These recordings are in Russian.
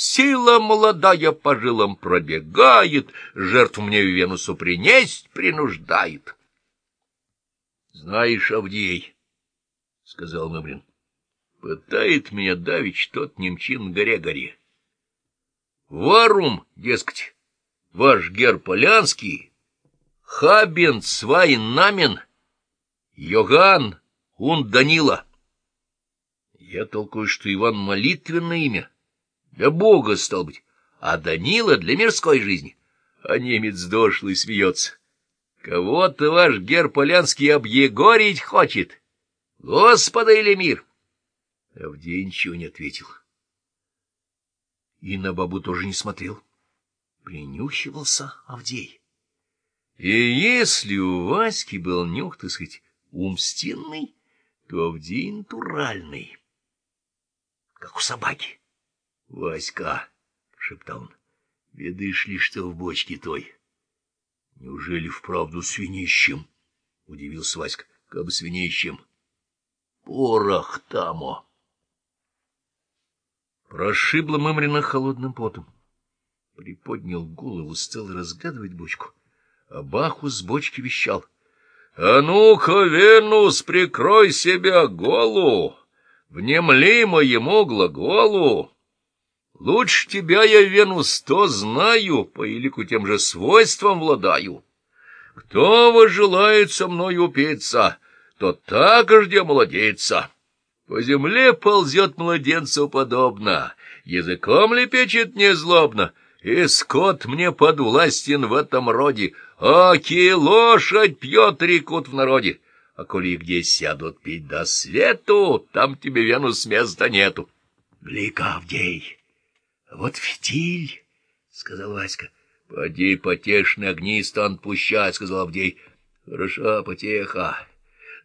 Сила молодая по жилам пробегает, жертв мне Венусу принесть принуждает. — Знаешь, Авдей, — сказал Мамрин, — пытает меня давить тот немчин Грегори. Варум, дескать, ваш гер Полянский, Хабен Свайн Намен, Йоган Ун Данила. Я толкую, что Иван молитвенное имя, для Бога, стал быть, а Данила для мирской жизни. А немец дошлый смеется. Кого-то ваш гер Полянский объегорить хочет. Господа или мир? Авдей ничего не ответил. И на бабу тоже не смотрел. Принюхивался Авдей. И если у Васьки был нюх, так сказать, умственный, то Авдей натуральный, как у собаки. — Васька, — шептал он, — ведаешь ли, что в бочке той? — Неужели вправду свинищем? — удивился Васька. — Как бы свинищем? — Порох тамо. Прошибло Мымрина холодным потом. Приподнял голову, стал разгадывать бочку. А Бахус с бочки вещал. — А ну-ка, Венус, прикрой себя голу! Внемли моему глаголу! Лучше тебя я, Венус, то знаю, по илику тем же свойством владаю. Кто вожелает со мной упеться, тот так жде молодеца. По земле ползет младенцу подобно, языком лепечет незлобно, и скот мне подвластен в этом роде, аки лошадь пьет рекут в народе. А коли где сядут пить до свету, там тебе, Венус, места нету. — Глика, Авдей, вот фитиль, — сказал Васька. — Поди потешный огни стан пущать, — сказал Авдей. — Хороша потеха.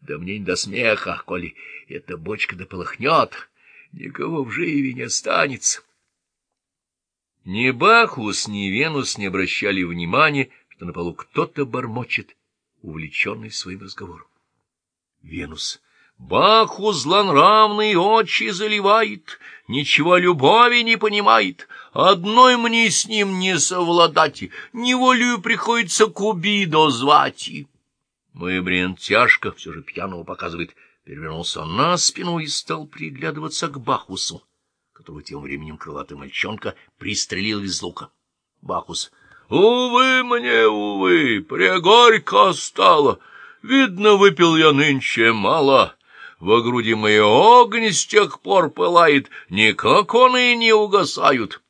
Да мне не до смеха, коли эта бочка дополыхнет, никого в живе не останется. Ни Бахус, ни Венус не обращали внимания, что на полу кто-то бормочет, увлеченный своим разговором. Венус. Бахус злонравный очи заливает, ничего любови не понимает, одной мне с ним не совладать, неволею приходится кубидо звать. Мыбрин тяжко, все же пьяного показывает, перевернулся на спину и стал приглядываться к Бахусу, которого тем временем крылатый мальчонка пристрелил из лука. Бахус. — Увы мне, увы, пригорько стало. Видно, выпил я нынче мало. Во груди моей огонь с тех пор пылает, никак он и не угасают.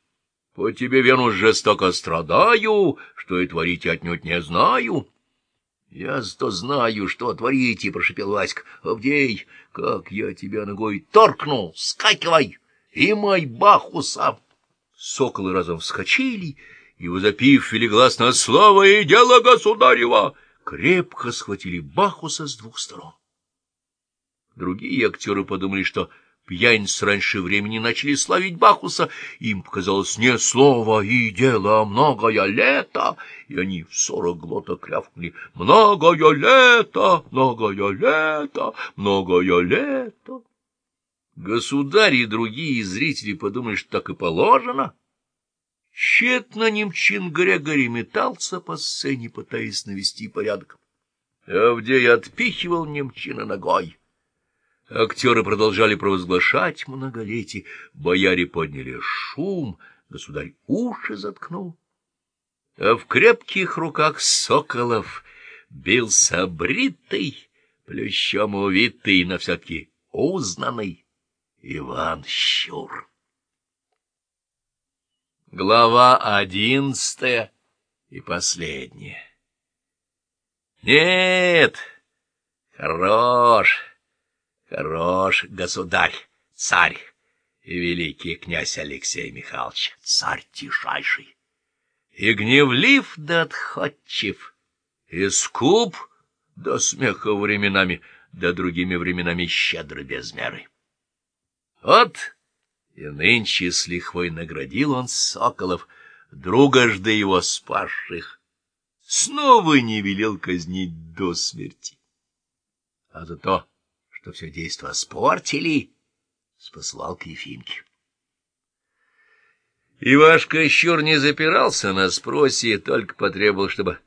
По тебе, Венус, жестоко страдаю, что и творить отнюдь не знаю. — Я зато знаю, что творите, — прошепел Васька. — Авдей, как я тебя ногой торкнул, скакивай, и мой бахуса! Соколы разом вскочили, и, возопив велигласно «Слава и дело государева!», крепко схватили бахуса с двух сторон. Другие актеры подумали, что Пьяниц раньше времени начали славить Бахуса, им показалось не слово и дело, а многое лето, и они в сорок глоток рявкнули «Многое лето! Многое лето! Многое лето!» Государь и другие зрители подумали, что так и положено. Тщетно немчин Грегори метался по сцене, пытаясь навести порядок. Авдей отпихивал немчина ногой. Актеры продолжали провозглашать многолетие, бояре подняли шум, государь уши заткнул. А в крепких руках соколов бился бритый, плющом увитый, но все-таки узнанный Иван Щур. Глава одиннадцатая и последняя. Нет, хорош. Хорош государь, царь и великий князь Алексей Михайлович, царь тишайший. И гневлив да отходчив, и скуп до смеха временами, да другими временами щедро без меры. Вот и нынче с лихвой наградил он соколов, друга жды его спасших, снова не велел казнить до смерти. А зато что все действо спортили, спасал к Ефимке. Ивашка Щур не запирался на спросе, только потребовал, чтобы